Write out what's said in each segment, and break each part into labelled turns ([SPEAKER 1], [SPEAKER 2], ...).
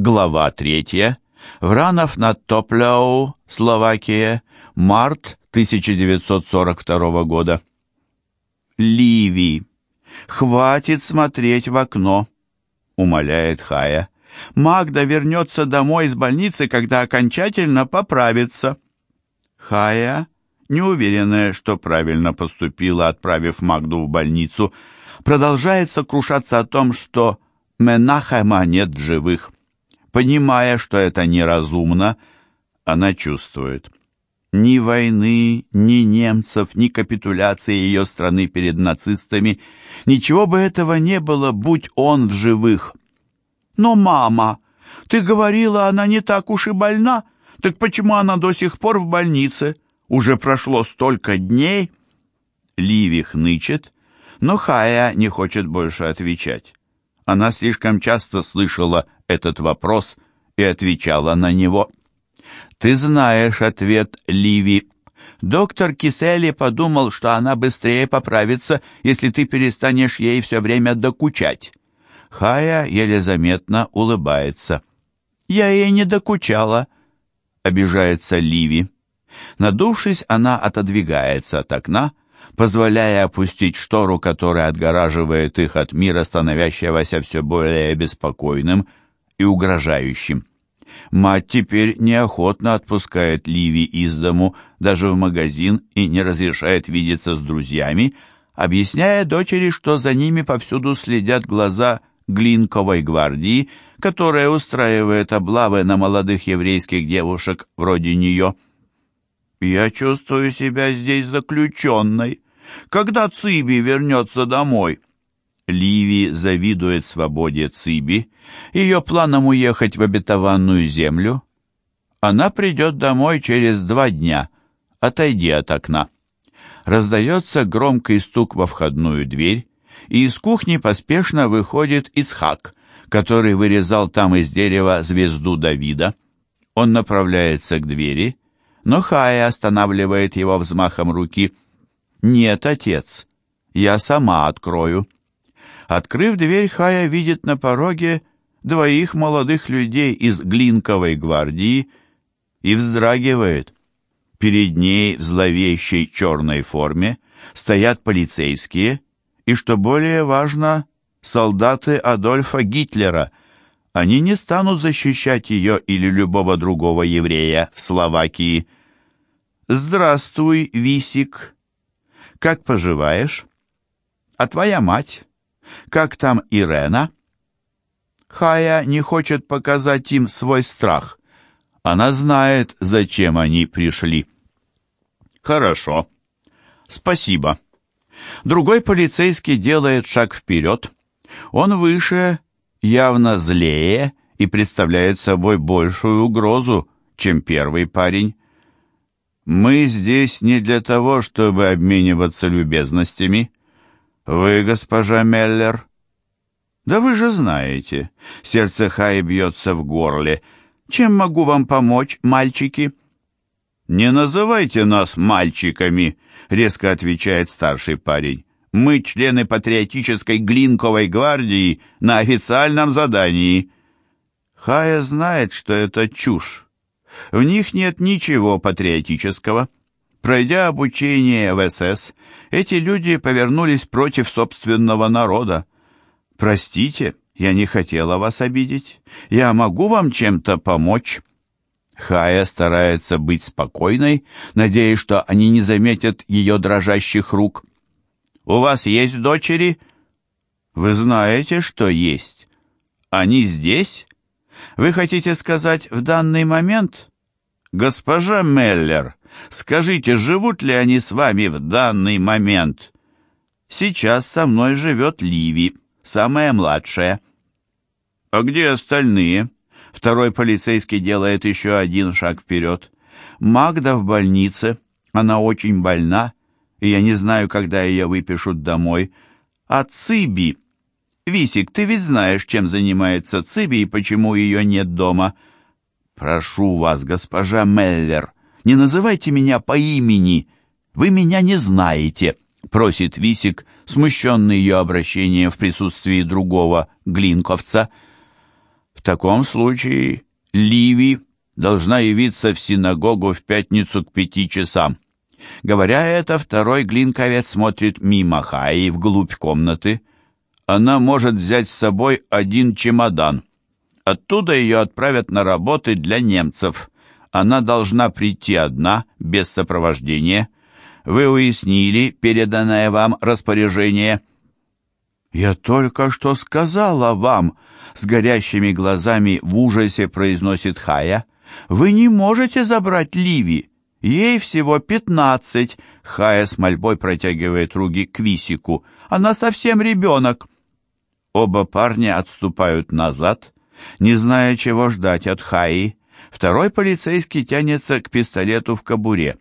[SPEAKER 1] Глава третья. Вранов над Топляу, Словакия. Март 1942 года. Ливи. «Хватит смотреть в окно», — умоляет Хая. «Магда вернется домой из больницы, когда окончательно поправится». Хая, неуверенная, что правильно поступила, отправив Магду в больницу, продолжает сокрушаться о том, что Менахема нет живых. Понимая, что это неразумно, она чувствует. Ни войны, ни немцев, ни капитуляции ее страны перед нацистами, ничего бы этого не было, будь он в живых. «Но, мама, ты говорила, она не так уж и больна, так почему она до сих пор в больнице? Уже прошло столько дней!» Ливи хнычет, но Хая не хочет больше отвечать. Она слишком часто слышала этот вопрос и отвечала на него. «Ты знаешь ответ, Ливи. Доктор Кисели подумал, что она быстрее поправится, если ты перестанешь ей все время докучать». Хая еле заметно улыбается. «Я ей не докучала», — обижается Ливи. Надувшись, она отодвигается от окна, позволяя опустить штору, которая отгораживает их от мира, становящегося все более беспокойным и угрожающим. Мать теперь неохотно отпускает Ливи из дому, даже в магазин, и не разрешает видеться с друзьями, объясняя дочери, что за ними повсюду следят глаза Глинковой гвардии, которая устраивает облавы на молодых еврейских девушек вроде нее. «Я чувствую себя здесь заключенной. Когда Циби вернется домой?» Ливи завидует свободе Циби, ее планам уехать в обетованную землю. Она придет домой через два дня. Отойди от окна. Раздается громкий стук во входную дверь, и из кухни поспешно выходит Ицхак, который вырезал там из дерева звезду Давида. Он направляется к двери, но Хая останавливает его взмахом руки. «Нет, отец, я сама открою». Открыв дверь, Хая видит на пороге двоих молодых людей из Глинковой гвардии и вздрагивает. Перед ней в зловещей черной форме стоят полицейские и, что более важно, солдаты Адольфа Гитлера. Они не станут защищать ее или любого другого еврея в Словакии. «Здравствуй, Висик. Как поживаешь? А твоя мать?» Как там Ирена? Хая не хочет показать им свой страх. Она знает, зачем они пришли. Хорошо. Спасибо. Другой полицейский делает шаг вперед. Он выше, явно злее и представляет собой большую угрозу, чем первый парень. Мы здесь не для того, чтобы обмениваться любезностями. «Вы, госпожа Меллер?» «Да вы же знаете, сердце Хаи бьется в горле. Чем могу вам помочь, мальчики?» «Не называйте нас мальчиками», — резко отвечает старший парень. «Мы члены патриотической Глинковой гвардии на официальном задании». Хая знает, что это чушь. В них нет ничего патриотического. Пройдя обучение в СС, эти люди повернулись против собственного народа. «Простите, я не хотела вас обидеть. Я могу вам чем-то помочь?» Хая старается быть спокойной, надеясь, что они не заметят ее дрожащих рук. «У вас есть дочери?» «Вы знаете, что есть. Они здесь? Вы хотите сказать в данный момент?» «Госпожа Меллер, Скажите, живут ли они с вами в данный момент? Сейчас со мной живет Ливи, самая младшая. А где остальные? Второй полицейский делает еще один шаг вперед. Магда в больнице. Она очень больна, и я не знаю, когда ее выпишут домой. А Циби... Висик, ты ведь знаешь, чем занимается Циби и почему ее нет дома. Прошу вас, госпожа Меллер, не называйте меня по имени, вы меня не знаете», — просит Висик, смущенный ее обращением в присутствии другого глинковца. В таком случае Ливи должна явиться в синагогу в пятницу к пяти часам. Говоря это, второй глинковец смотрит мимо Хаи вглубь комнаты. Она может взять с собой один чемодан. Оттуда ее отправят на работы для немцев. Она должна прийти одна, без сопровождения. Вы уяснили переданное вам распоряжение? «Я только что сказала вам», — с горящими глазами в ужасе произносит Хая. «Вы не можете забрать Ливи. Ей всего пятнадцать». Хая с мольбой протягивает руки к Висику. «Она совсем ребенок». Оба парня отступают назад, не зная, чего ждать от Хаи. Второй полицейский тянется к пистолету в кобуре.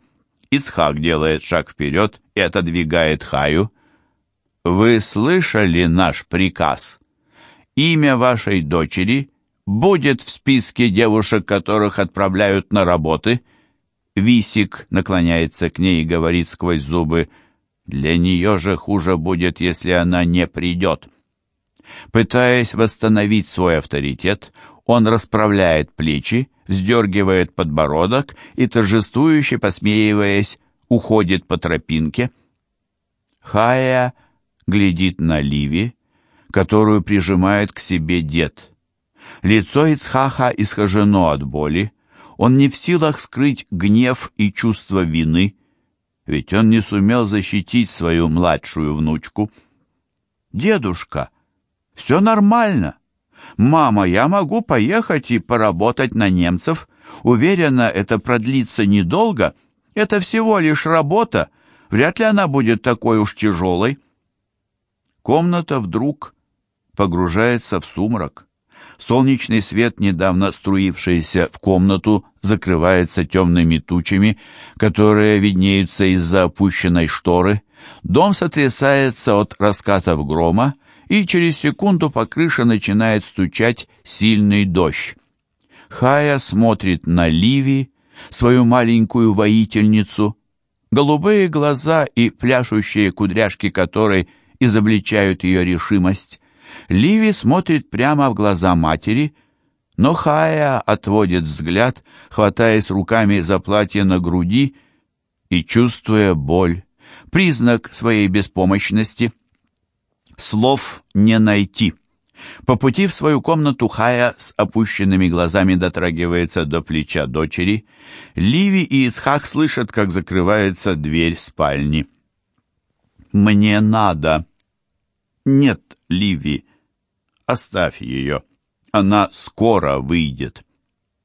[SPEAKER 1] Исхак делает шаг вперед и отодвигает Хаю. «Вы слышали наш приказ? Имя вашей дочери будет в списке девушек, которых отправляют на работы». Висик наклоняется к ней и говорит сквозь зубы, «Для нее же хуже будет, если она не придет». Пытаясь восстановить свой авторитет, он расправляет плечи, вздергивает подбородок и, торжествующе посмеиваясь, уходит по тропинке. Хая глядит на Ливи, которую прижимает к себе дед. Лицо Ицхаха исхожено от боли, он не в силах скрыть гнев и чувство вины, ведь он не сумел защитить свою младшую внучку. «Дедушка, все нормально. Мама, я могу поехать и поработать на немцев. Уверена, это продлится недолго. Это всего лишь работа. Вряд ли она будет такой уж тяжелой». Комната вдруг погружается в сумрак. Солнечный свет, недавно струившийся в комнату, закрывается темными тучами, которые виднеются из-за опущенной шторы. Дом сотрясается от раскатов грома, и через секунду по крыше начинает стучать сильный дождь. Хая смотрит на Ливи, свою маленькую воительницу. Голубые глаза и пляшущие кудряшки которой изобличают ее решимость. Ливи смотрит прямо в глаза матери, но Хая отводит взгляд, хватаясь руками за платье на груди и чувствуя боль, признак своей беспомощности. Слов не найти. По пути в свою комнату Хая с опущенными глазами дотрагивается до плеча дочери. Ливи и Исхак слышат, как закрывается дверь спальни. «Мне надо». «Нет, Ливи, оставь ее. Она скоро выйдет».